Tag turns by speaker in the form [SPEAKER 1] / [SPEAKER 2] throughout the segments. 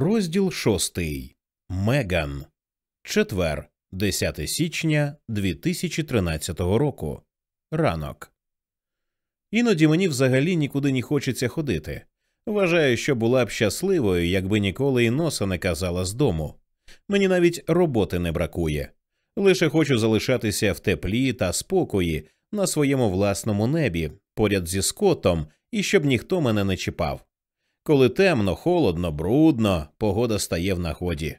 [SPEAKER 1] Розділ шостий Меган. Четвер, 10 січня 2013 року. Ранок. Іноді мені взагалі нікуди не хочеться ходити. Вважаю, що була б щасливою, якби ніколи і носа не казала з дому. Мені навіть роботи не бракує. Лише хочу залишатися в теплі та спокої на своєму власному небі, поряд зі скотом, і щоб ніхто мене не чіпав. Коли темно, холодно, брудно, погода стає в нагоді.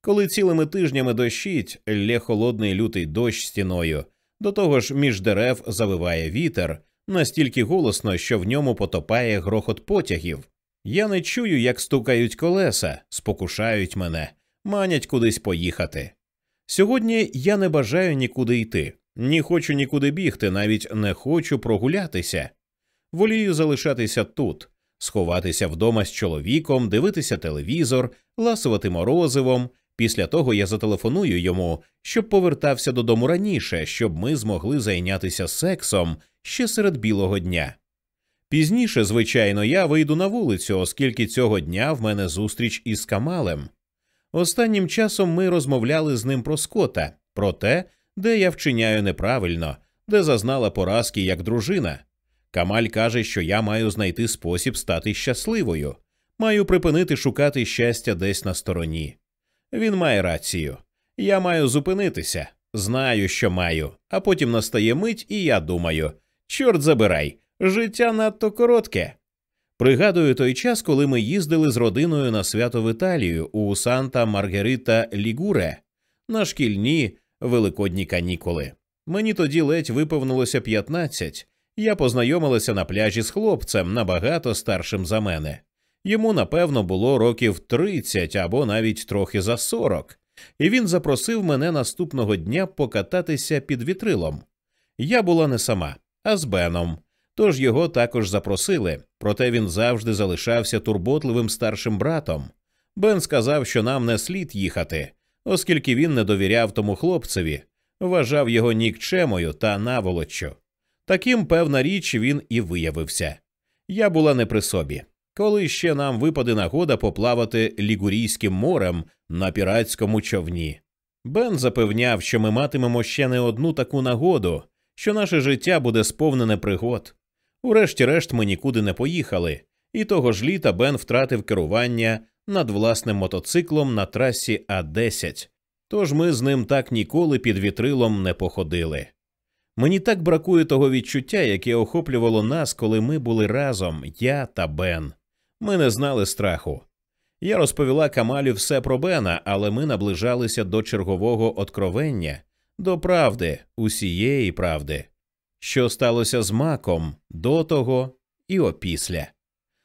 [SPEAKER 1] Коли цілими тижнями дощить, лє холодний лютий дощ стіною, до того ж між дерев завиває вітер, настільки голосно, що в ньому потопає грохот потягів. Я не чую, як стукають колеса, спокушають мене, манять кудись поїхати. Сьогодні я не бажаю нікуди йти, ні хочу нікуди бігти, навіть не хочу прогулятися. Волію залишатися тут, сховатися вдома з чоловіком, дивитися телевізор, ласувати морозивом. Після того я зателефоную йому, щоб повертався додому раніше, щоб ми змогли зайнятися сексом ще серед білого дня. Пізніше, звичайно, я вийду на вулицю, оскільки цього дня в мене зустріч із Камалем. Останнім часом ми розмовляли з ним про скота, про те, де я вчиняю неправильно, де зазнала поразки як дружина. Камаль каже, що я маю знайти спосіб стати щасливою, маю припинити шукати щастя десь на стороні. Він має рацію. Я маю зупинитися, знаю, що маю, а потім настає мить, і я думаю чорт забирай, життя надто коротке. Пригадую той час, коли ми їздили з родиною на свято в Італію у Санта Маргерита Лігуре на шкільні великодні канікули. Мені тоді ледь виповнилося 15. Я познайомилася на пляжі з хлопцем набагато старшим за мене. Йому, напевно, було років 30 або навіть трохи за 40, і він запросив мене наступного дня покататися під вітрилом. Я була не сама, а з Беном. Тож його також запросили, проте він завжди залишався турботливим старшим братом. Бен сказав, що нам не слід їхати, оскільки він не довіряв тому хлопцеві, вважав його нікчемою та наволоччю. Таким, певна річ, він і виявився. Я була не при собі. Коли ще нам випаде нагода поплавати Лігурійським морем на піратському човні. Бен запевняв, що ми матимемо ще не одну таку нагоду, що наше життя буде сповнене пригод. Урешті-решт ми нікуди не поїхали, і того ж літа Бен втратив керування над власним мотоциклом на трасі А 10 тож ми з ним так ніколи під вітрилом не походили. Мені так бракує того відчуття, яке охоплювало нас, коли ми були разом, я та Бен. Ми не знали страху. Я розповіла Камалю все про Бена, але ми наближалися до чергового откровення, до правди, усієї правди, що сталося з маком до того і опісля.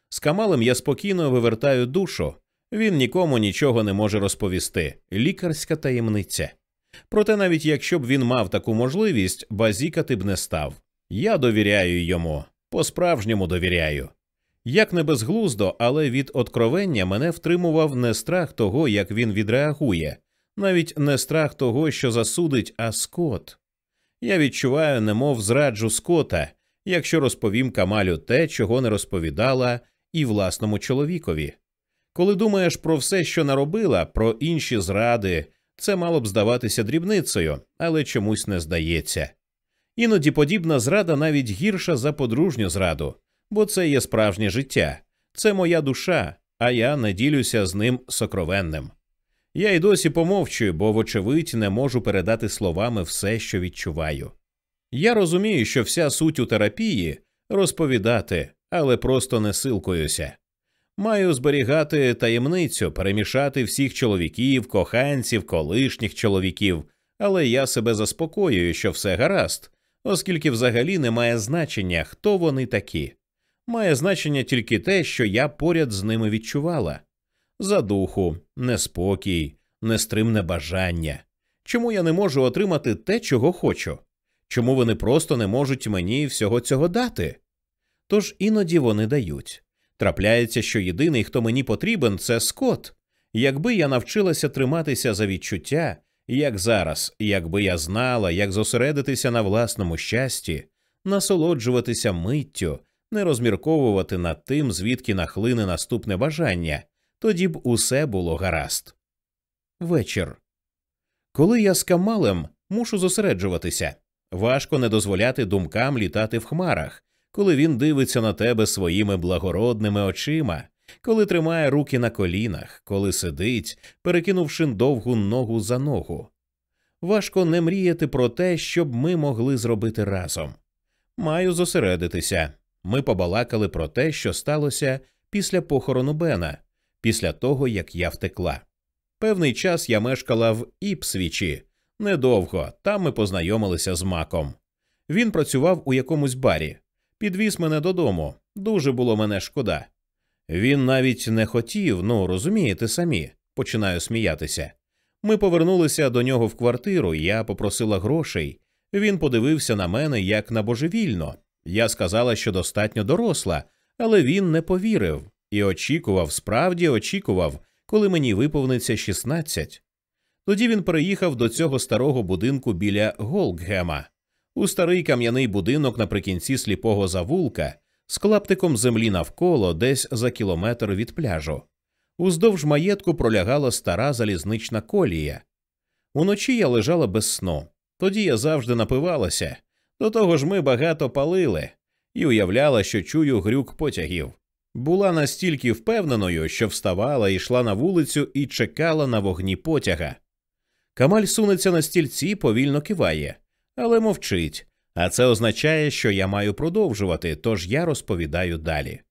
[SPEAKER 1] З Камалем я спокійно вивертаю душу, він нікому нічого не може розповісти лікарська таємниця. Проте, навіть якщо б він мав таку можливість, базікати б не став. Я довіряю йому, по справжньому довіряю. Як не безглуздо, але від откровення мене втримував не страх того, як він відреагує, навіть не страх того, що засудить, а скот. Я відчуваю, немов зраджу скота, якщо розповім Камалю те, чого не розповідала і власному чоловікові. Коли думаєш про все, що наробила, про інші зради, це мало б здаватися дрібницею, але чомусь не здається. Іноді подібна зрада навіть гірша за подружню зраду, бо це є справжнє життя, це моя душа, а я не ділюся з ним сокровенним. Я й досі помовчую, бо, вочевидь, не можу передати словами все, що відчуваю. Я розумію, що вся суть у терапії розповідати, але просто не силкуюся. Маю зберігати таємницю, перемішати всіх чоловіків, коханців, колишніх чоловіків, але я себе заспокоюю, що все гаразд, оскільки взагалі не має значення, хто вони такі. Має значення тільки те, що я поряд з ними відчувала задуху, неспокій, нестримне бажання. Чому я не можу отримати те, чого хочу? Чому вони просто не можуть мені всього цього дати? Тож іноді вони дають. Трапляється, що єдиний, хто мені потрібен, це Скот. Якби я навчилася триматися за відчуття, як зараз, якби я знала, як зосередитися на власному щасті, насолоджуватися миттю, не розмірковувати над тим, звідки нахлине наступне бажання, тоді б усе було гаразд. Вечір. Коли я з камалем мушу зосереджуватися. Важко не дозволяти думкам літати в хмарах, коли він дивиться на тебе своїми благородними очима, коли тримає руки на колінах, коли сидить, перекинувши довгу ногу за ногу. Важко не мріяти про те, щоб ми могли зробити разом. Маю зосередитися. Ми побалакали про те, що сталося після похорону Бена, після того як я втекла. Певний час я мешкала в Іпсвічі. Недовго там ми познайомилися з маком. Він працював у якомусь барі, підвіз мене додому. Дуже було мене шкода. Він навіть не хотів, ну розумієте самі, починаю сміятися. Ми повернулися до нього в квартиру, я попросила грошей. Він подивився на мене як на божевільно. Я сказала, що достатньо доросла, але він не повірив і очікував, справді очікував, коли мені виповниться 16. Тоді він переїхав до цього старого будинку біля Голкгема, у старий кам'яний будинок наприкінці сліпого завулка з клаптиком землі навколо десь за кілометр від пляжу. Уздовж маєтку пролягала стара залізнична колія. Уночі я лежала без сну. Тоді я завжди напивалася. До того ж ми багато палили і уявляла, що чую грюк потягів. Була настільки впевненою, що вставала, йшла на вулицю і чекала на вогні потяга. Камаль сунеться на стільці, повільно киває, але мовчить, а це означає, що я маю продовжувати, тож я розповідаю далі.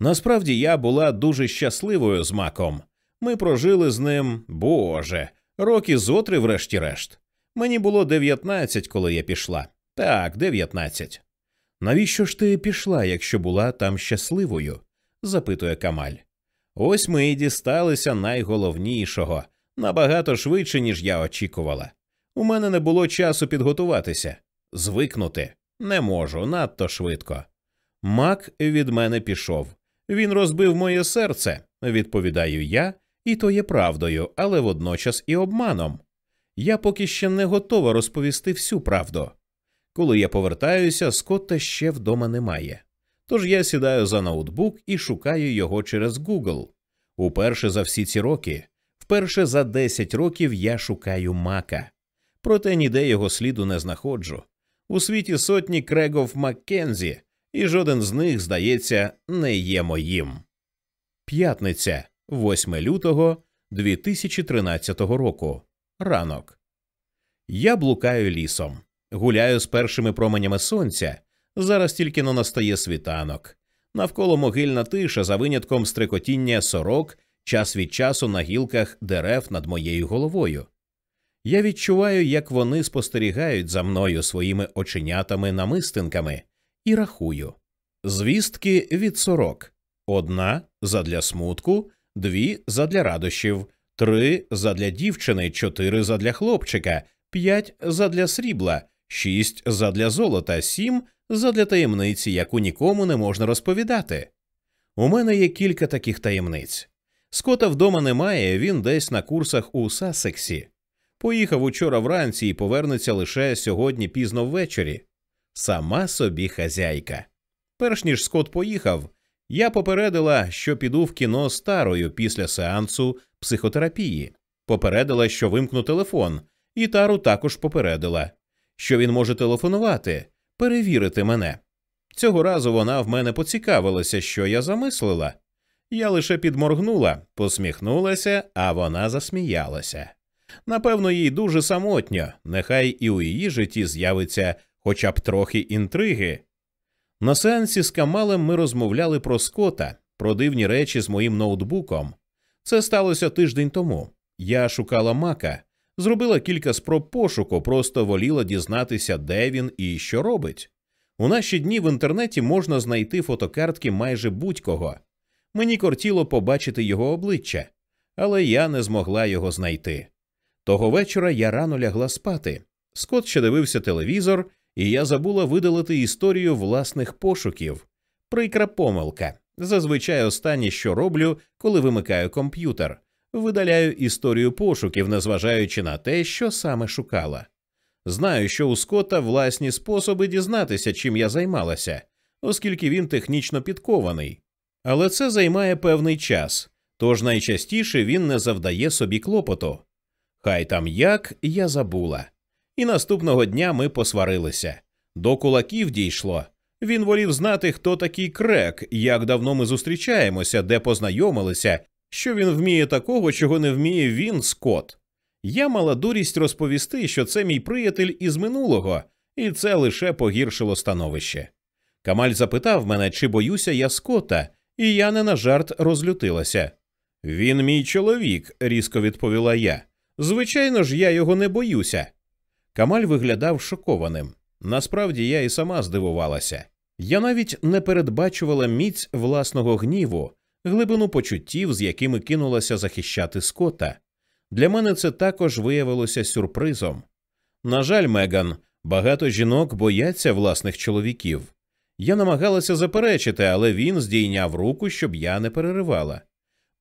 [SPEAKER 1] Насправді я була дуже щасливою з маком. Ми прожили з ним, боже, роки зотри, врешті-решт. Мені було 19, коли я пішла. Так, 19. Навіщо ж ти пішла, якщо була там щасливою? запитує Камаль. Ось ми і дісталися найголовнішого набагато швидше, ніж я очікувала. У мене не було часу підготуватися, звикнути не можу надто швидко. Мак від мене пішов. Він розбив моє серце, відповідаю я, і то є правдою, але водночас і обманом. Я поки ще не готова розповісти всю правду. Коли я повертаюся, Скотта ще вдома немає. Тож я сідаю за ноутбук і шукаю його через Google. Уперше за всі ці роки Вперше за 10 років я шукаю мака, проте ніде його сліду не знаходжу. У світі сотні крегов Маккензі, і жоден з них, здається, не є моїм. П'ятниця, 8 лютого 2013 року. Ранок. Я блукаю лісом, гуляю з першими променями сонця. Зараз тільки но настає світанок. Навколо могильна тиша за винятком стрекотіння сорок час від часу на гілках дерев над моєю головою. Я відчуваю, як вони спостерігають за мною своїми оченятами намистинками, і рахую звістки від сорок одна задля смутку, дві задля радощів, три задля дівчини, чотири задля хлопчика, п'ять задля срібла, шість задля золота, сім задля таємниці, яку нікому не можна розповідати. У мене є кілька таких таємниць. Скота вдома немає, він десь на курсах у Сасексі. Поїхав учора вранці і повернеться лише сьогодні пізно ввечері. Сама собі хазяйка. Перш ніж Скот поїхав, я попередила, що піду в кіно старою після сеансу психотерапії. Попередила, що вимкну телефон, і тару також попередила, що він може телефонувати, перевірити мене. Цього разу вона в мене поцікавилася, що я замислила. Я лише підморгнула, посміхнулася, а вона засміялася. Напевно, їй дуже самотньо, нехай і у її житті з'явиться хоча б трохи інтриги. На сеансі з Камалем ми розмовляли про скота, про дивні речі з моїм ноутбуком. Це сталося тиждень тому. Я шукала мака, зробила кілька спроб пошуку, просто воліла дізнатися, де він і що робить. У наші дні в інтернеті можна знайти фотокартки майже будь-кого. Мені кортіло побачити його обличчя, але я не змогла його знайти. Того вечора я рано лягла спати. Скот ще дивився телевізор, і я забула видалити історію власних пошуків. Прикра помилка. Зазвичай останнє, що роблю, коли вимикаю комп'ютер, видаляю історію пошуків, незважаючи на те, що саме шукала. Знаю, що у Скотта власні способи дізнатися, чим я займалася, оскільки він технічно підкований. Але це займає певний час, Тож найчастіше він не завдає собі клопоту. Хай там як я забула. І наступного дня ми посварилися. До кулаків дійшло. Він волів знати, хто такий крек, як давно ми зустрічаємося, де познайомилися, що він вміє такого, чого не вміє він, Скот. Я мала дурість розповісти, що це мій приятель із минулого, і це лише погіршило становище. Камаль запитав мене, чи боюся я Скота, і я не на жарт розлютилася. Він мій чоловік, різко відповіла я. Звичайно ж, я його не боюся. Камаль виглядав шокованим. Насправді я і сама здивувалася. Я навіть не передбачувала міць власного гніву, глибину почуттів, з якими кинулася захищати Скотта. Для мене це також виявилося сюрпризом. На жаль, Меган, багато жінок бояться власних чоловіків. Я намагалася заперечити, але він здійняв руку, щоб я не переривала.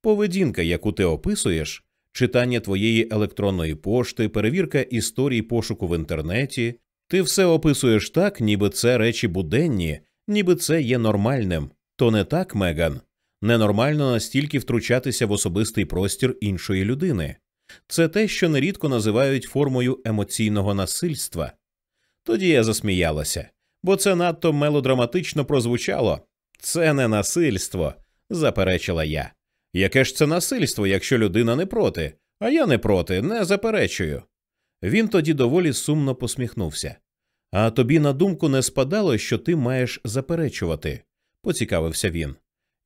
[SPEAKER 1] Поведінка, яку ти описуєш, читання твоєї електронної пошти, перевірка історій пошуку в інтернеті, ти все описуєш так, ніби це речі буденні, ніби це є нормальним. То не так, Меган. Ненормально настільки втручатися в особистий простір іншої людини. Це те, що нерідко називають формою емоційного насильства. Тоді я засміялася, бо це надто мелодраматично прозвучало. Це не насильство, заперечила я. Яке ж це насильство, якщо людина не проти, а я не проти, не заперечую. Він тоді доволі сумно посміхнувся. А тобі на думку не спадало, що ти маєш заперечувати, поцікавився він.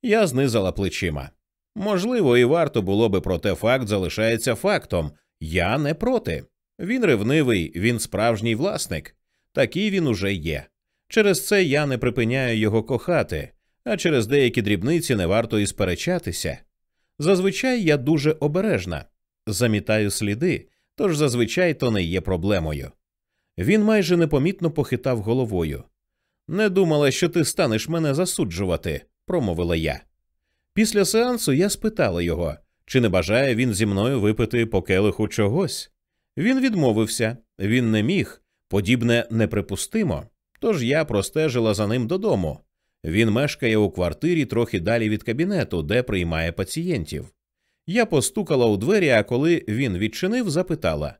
[SPEAKER 1] Я знизала плечима. Можливо, і варто було би, проте факт залишається фактом. Я не проти. Він ревнивий, він справжній власник. Такий він уже є. Через це я не припиняю його кохати, а через деякі дрібниці не варто і сперечатися. Зазвичай я дуже обережна, замітаю сліди, тож зазвичай то не є проблемою. Він майже непомітно похитав головою. Не думала, що ти станеш мене засуджувати, промовила я. Після сеансу я спитала його, чи не бажає він зі мною випити по келиху чогось. Він відмовився, він не міг, подібне неприпустимо. Тож я простежила за ним додому. Він мешкає у квартирі трохи далі від кабінету, де приймає пацієнтів. Я постукала у двері, а коли він відчинив, запитала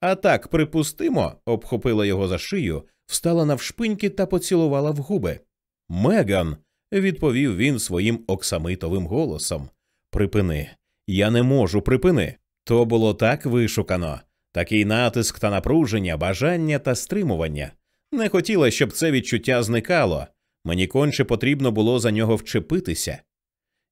[SPEAKER 1] А так, припустимо, обхопила його за шию, встала навшпиньки та поцілувала в губи. Меган, відповів він своїм оксамитовим голосом. Припини, я не можу, припини. То було так вишукано, такий натиск та напруження, бажання та стримування. Не хотіла, щоб це відчуття зникало. Мені конче потрібно було за нього вчепитися.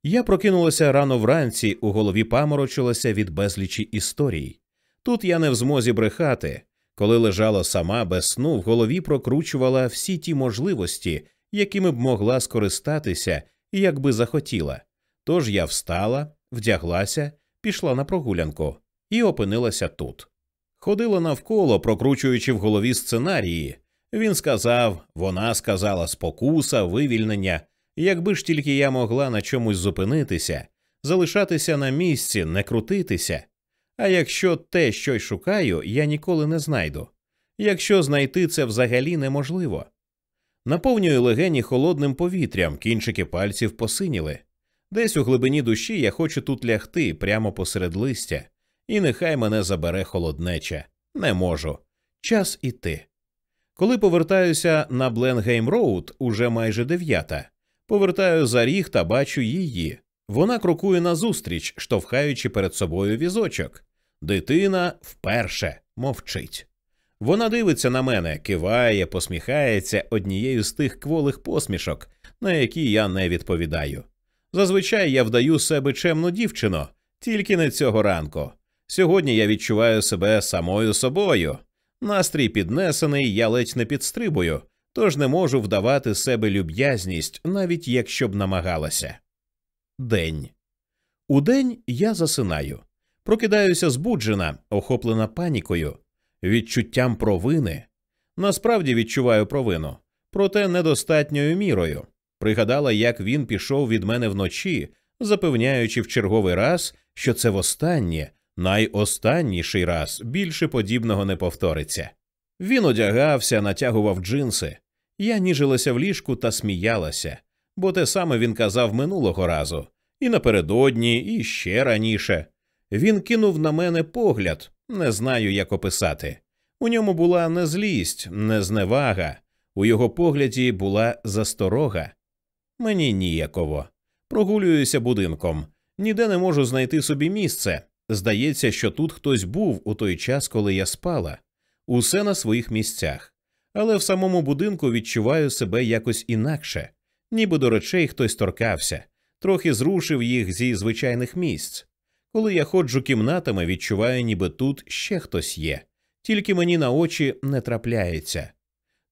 [SPEAKER 1] Я прокинулася рано вранці, у голові паморочилася від безлічі історій. Тут я не в змозі брехати. Коли лежала сама без сну, в голові прокручувала всі ті можливості, якими б могла скористатися, якби захотіла. Тож я встала, вдяглася, пішла на прогулянку і опинилася тут. Ходила навколо, прокручуючи в голові сценарії. Він сказав, вона сказала спокуса, вивільнення. Якби ж тільки я могла на чомусь зупинитися, залишатися на місці, не крутитися. А якщо те, що й шукаю, я ніколи не знайду. Якщо знайти це взагалі неможливо. Наповнюю легені холодним повітрям, кінчики пальців посиніли. Десь у глибині душі я хочу тут лягти прямо посеред листя, і нехай мене забере холоднеча. Не можу. Час іти. Коли повертаюся на Бленгейм Роуд, уже майже дев'ята. Повертаю за ріг та бачу її. Вона крокує назустріч, штовхаючи перед собою візочок. Дитина вперше мовчить. Вона дивиться на мене, киває, посміхається однією з тих кволих посмішок, на які я не відповідаю. Зазвичай я вдаю себе чемну дівчину, тільки не цього ранку. Сьогодні я відчуваю себе самою собою. Настрій піднесений, я ледь не підстрибую, тож не можу вдавати себе люб'язність, навіть якщо б намагалася. День. Удень я засинаю. Прокидаюся збуджена, охоплена панікою, відчуттям провини. Насправді відчуваю провину, проте недостатньою мірою. Пригадала, як він пішов від мене вночі, запевняючи в черговий раз, що це востаннє, найостанніший раз більше подібного не повториться. Він одягався, натягував джинси. Я ніжилася в ліжку та сміялася, бо те саме він казав минулого разу, І напередодні, і ще раніше. Він кинув на мене погляд, не знаю, як описати. У ньому була не злість, не зневага, у його погляді була засторога. Мені ніяково. Прогулююся будинком, ніде не можу знайти собі місце. Здається, що тут хтось був у той час, коли я спала, усе на своїх місцях, але в самому будинку відчуваю себе якось інакше, ніби до речей хтось торкався, трохи зрушив їх зі звичайних місць. Коли я ходжу кімнатами, відчуваю, ніби тут ще хтось є, тільки мені на очі не трапляється.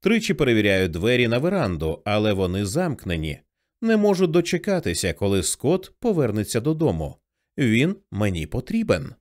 [SPEAKER 1] Тричі перевіряю двері на веранду, але вони замкнені. Не можу дочекатися, коли Скот повернеться додому. Він мені потрібен.